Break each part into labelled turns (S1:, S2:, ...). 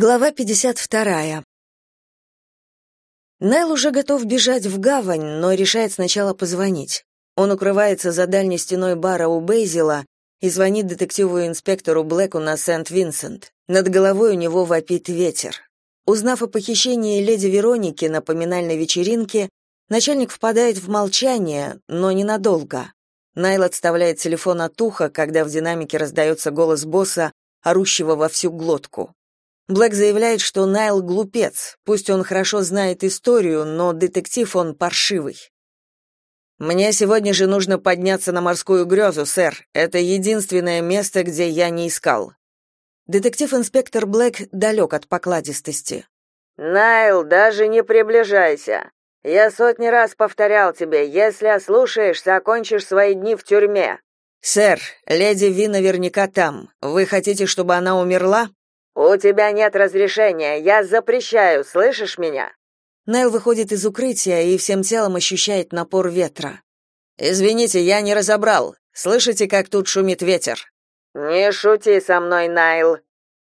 S1: Глава 52. Найл уже готов бежать в гавань, но решает сначала позвонить. Он укрывается за дальней стеной бара у Бейзила и звонит детективу-инспектору Блэку на Сент-Винсент. Над головой у него вопит ветер. Узнав о похищении леди Вероники на поминальной вечеринке, начальник впадает в молчание, но ненадолго. Найл отставляет телефон от уха, когда в динамике раздается голос босса, орущего во всю глотку. Блэк заявляет, что Найл глупец, пусть он хорошо знает историю, но детектив он паршивый. «Мне сегодня же нужно подняться на морскую грезу, сэр. Это единственное место, где я не искал». Детектив-инспектор Блэк далек от покладистости.
S2: «Найл, даже не приближайся. Я сотни раз повторял тебе, если ослушаешься, окончишь свои дни в тюрьме».
S1: «Сэр, леди Ви наверняка там. Вы хотите, чтобы она умерла?»
S2: «У тебя нет разрешения, я запрещаю, слышишь меня?»
S1: Найл выходит из укрытия и всем телом ощущает напор ветра. «Извините, я не разобрал. Слышите, как тут шумит ветер?»
S2: «Не шути со мной, Найл».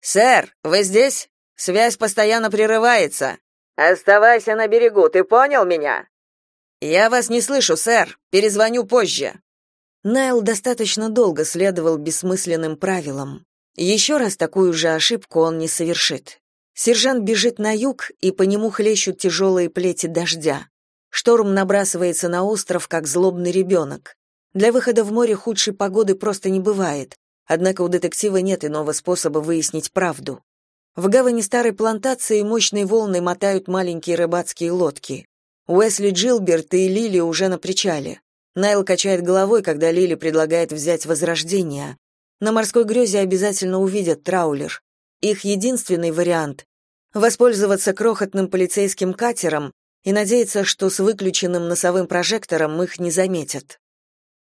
S1: «Сэр, вы здесь? Связь постоянно прерывается».
S2: «Оставайся на берегу, ты понял меня?»
S1: «Я вас не слышу, сэр. Перезвоню позже». Найл достаточно долго следовал бессмысленным правилам. Еще раз такую же ошибку он не совершит. Сержант бежит на юг, и по нему хлещут тяжелые плети дождя. Шторм набрасывается на остров, как злобный ребенок. Для выхода в море худшей погоды просто не бывает, однако у детектива нет иного способа выяснить правду. В гавани старой плантации мощные волны мотают маленькие рыбацкие лодки. Уэсли Джилберт и Лили уже на причале. Найл качает головой, когда Лили предлагает взять возрождение. На морской грезе обязательно увидят траулер. Их единственный вариант — воспользоваться крохотным полицейским катером и надеяться, что с выключенным носовым прожектором их не заметят.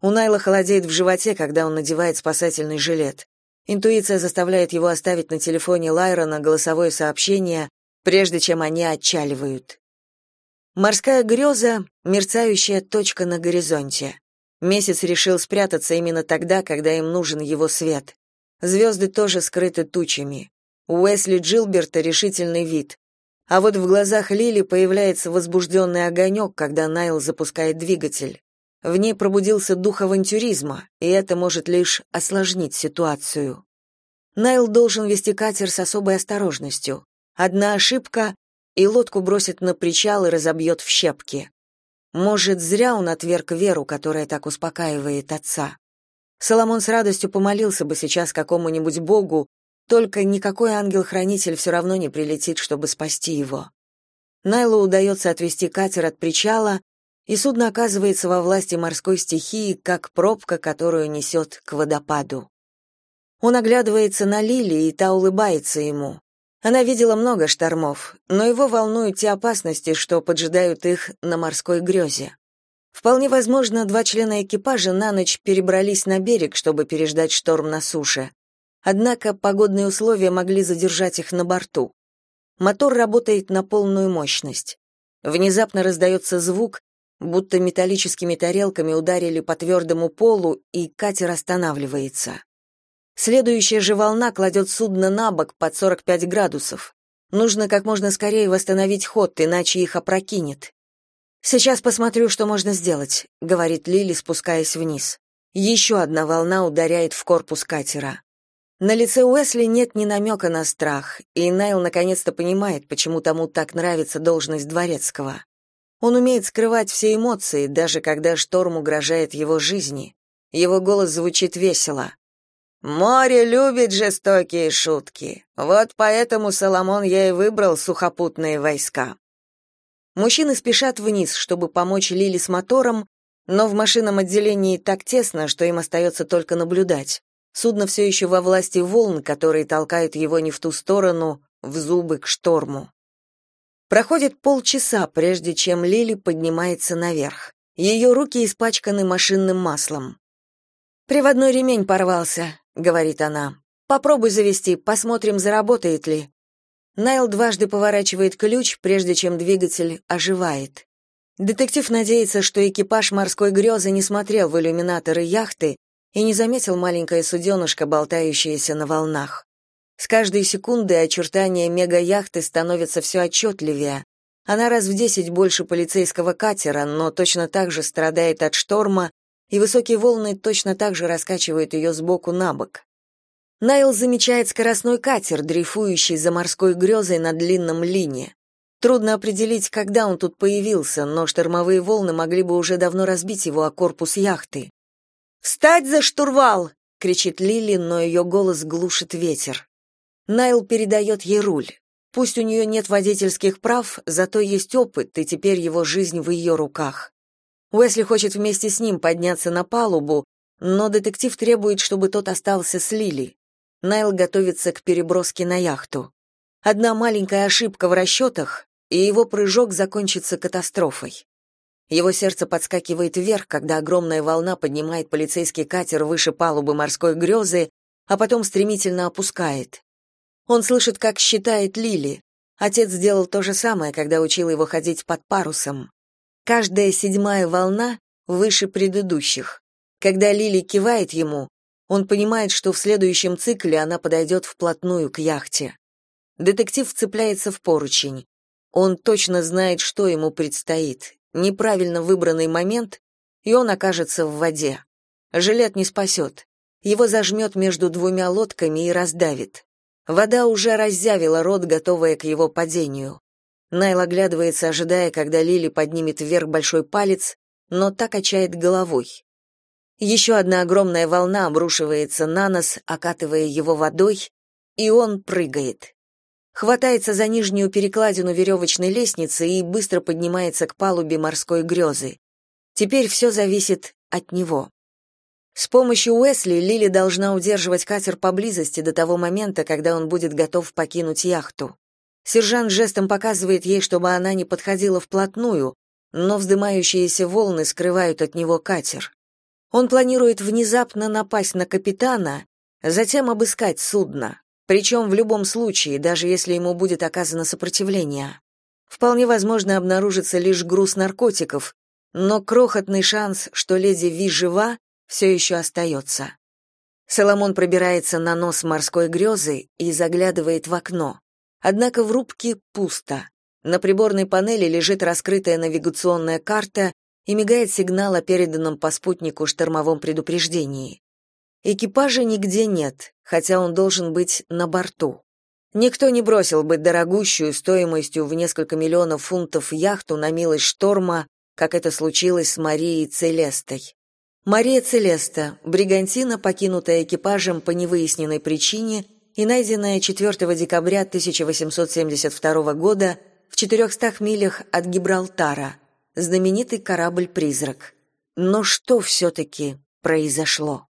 S1: У Найла холодеет в животе, когда он надевает спасательный жилет. Интуиция заставляет его оставить на телефоне Лайрона голосовое сообщение, прежде чем они отчаливают. Морская греза — мерцающая точка на горизонте. Месяц решил спрятаться именно тогда, когда им нужен его свет. Звезды тоже скрыты тучами. У Уэсли Джилберта решительный вид. А вот в глазах Лили появляется возбужденный огонек, когда Найл запускает двигатель. В ней пробудился дух авантюризма, и это может лишь осложнить ситуацию. Найл должен вести катер с особой осторожностью. Одна ошибка, и лодку бросит на причал и разобьет в щепки. Может, зря он отверг веру, которая так успокаивает отца. Соломон с радостью помолился бы сейчас какому-нибудь богу, только никакой ангел-хранитель все равно не прилетит, чтобы спасти его. Найлу удается отвести катер от причала, и судно оказывается во власти морской стихии, как пробка, которую несет к водопаду. Он оглядывается на Лили, и та улыбается ему. Она видела много штормов, но его волнуют те опасности, что поджидают их на морской грезе. Вполне возможно, два члена экипажа на ночь перебрались на берег, чтобы переждать шторм на суше. Однако погодные условия могли задержать их на борту. Мотор работает на полную мощность. Внезапно раздается звук, будто металлическими тарелками ударили по твердому полу, и катер останавливается. Следующая же волна кладет судно на бок под 45 градусов. Нужно как можно скорее восстановить ход, иначе их опрокинет. Сейчас посмотрю, что можно сделать, говорит Лили, спускаясь вниз. Еще одна волна ударяет в корпус катера. На лице Уэсли нет ни намека на страх, и Найл наконец-то понимает, почему тому так нравится должность дворецкого. Он умеет скрывать все эмоции, даже когда шторм угрожает его жизни. Его голос звучит весело. Море любит жестокие шутки. Вот поэтому Соломон я и выбрал сухопутные войска. Мужчины спешат вниз, чтобы помочь Лили с мотором, но в машинном отделении так тесно, что им остается только наблюдать. Судно все еще во власти волн, которые толкают его не в ту сторону, в зубы к шторму. Проходит полчаса, прежде чем Лили поднимается наверх. Ее руки испачканы машинным маслом. Приводной ремень порвался, говорит она. Попробуй завести, посмотрим, заработает ли. Найл дважды поворачивает ключ, прежде чем двигатель оживает. Детектив надеется, что экипаж морской грезы не смотрел в иллюминаторы яхты и не заметил маленькое суденышко, болтающееся на волнах. С каждой секундой очертания мега-яхты становятся все отчетливее. Она раз в десять больше полицейского катера, но точно так же страдает от шторма, и высокие волны точно так же раскачивают ее сбоку на бок. Найл замечает скоростной катер, дрейфующий за морской грезой на длинном лине. Трудно определить, когда он тут появился, но штормовые волны могли бы уже давно разбить его о корпус яхты. «Встать за штурвал!» — кричит Лили, но ее голос глушит ветер. Найл передает ей руль. Пусть у нее нет водительских прав, зато есть опыт, и теперь его жизнь в ее руках. Уэсли хочет вместе с ним подняться на палубу, но детектив требует, чтобы тот остался с Лили. Найл готовится к переброске на яхту. Одна маленькая ошибка в расчетах, и его прыжок закончится катастрофой. Его сердце подскакивает вверх, когда огромная волна поднимает полицейский катер выше палубы морской грезы, а потом стремительно опускает. Он слышит, как считает Лили. Отец сделал то же самое, когда учил его ходить под парусом. Каждая седьмая волна выше предыдущих. Когда Лили кивает ему, он понимает, что в следующем цикле она подойдет вплотную к яхте. Детектив цепляется в поручень. Он точно знает, что ему предстоит. Неправильно выбранный момент, и он окажется в воде. Жилет не спасет. Его зажмет между двумя лодками и раздавит. Вода уже разъявила рот, готовая к его падению. Найл оглядывается, ожидая, когда Лили поднимет вверх большой палец, но так качает головой. Еще одна огромная волна обрушивается на нос, окатывая его водой, и он прыгает. Хватается за нижнюю перекладину веревочной лестницы и быстро поднимается к палубе морской грезы. Теперь все зависит от него. С помощью Уэсли Лили должна удерживать катер поблизости до того момента, когда он будет готов покинуть яхту. Сержант жестом показывает ей, чтобы она не подходила вплотную, но вздымающиеся волны скрывают от него катер. Он планирует внезапно напасть на капитана, затем обыскать судно, причем в любом случае, даже если ему будет оказано сопротивление. Вполне возможно обнаружится лишь груз наркотиков, но крохотный шанс, что леди Ви жива, все еще остается. Соломон пробирается на нос морской грезы и заглядывает в окно. Однако в рубке пусто. На приборной панели лежит раскрытая навигационная карта, и мигает сигнал о переданном по спутнику штормовом предупреждении. Экипажа нигде нет, хотя он должен быть на борту. Никто не бросил бы дорогущую стоимостью в несколько миллионов фунтов яхту на милость шторма, как это случилось с Марией Целестой. Мария Целеста, бригантина, покинутая экипажем по невыясненной причине и найденная 4 декабря 1872 года в 400 милях от Гибралтара – знаменитый корабль-призрак. Но что все-таки произошло?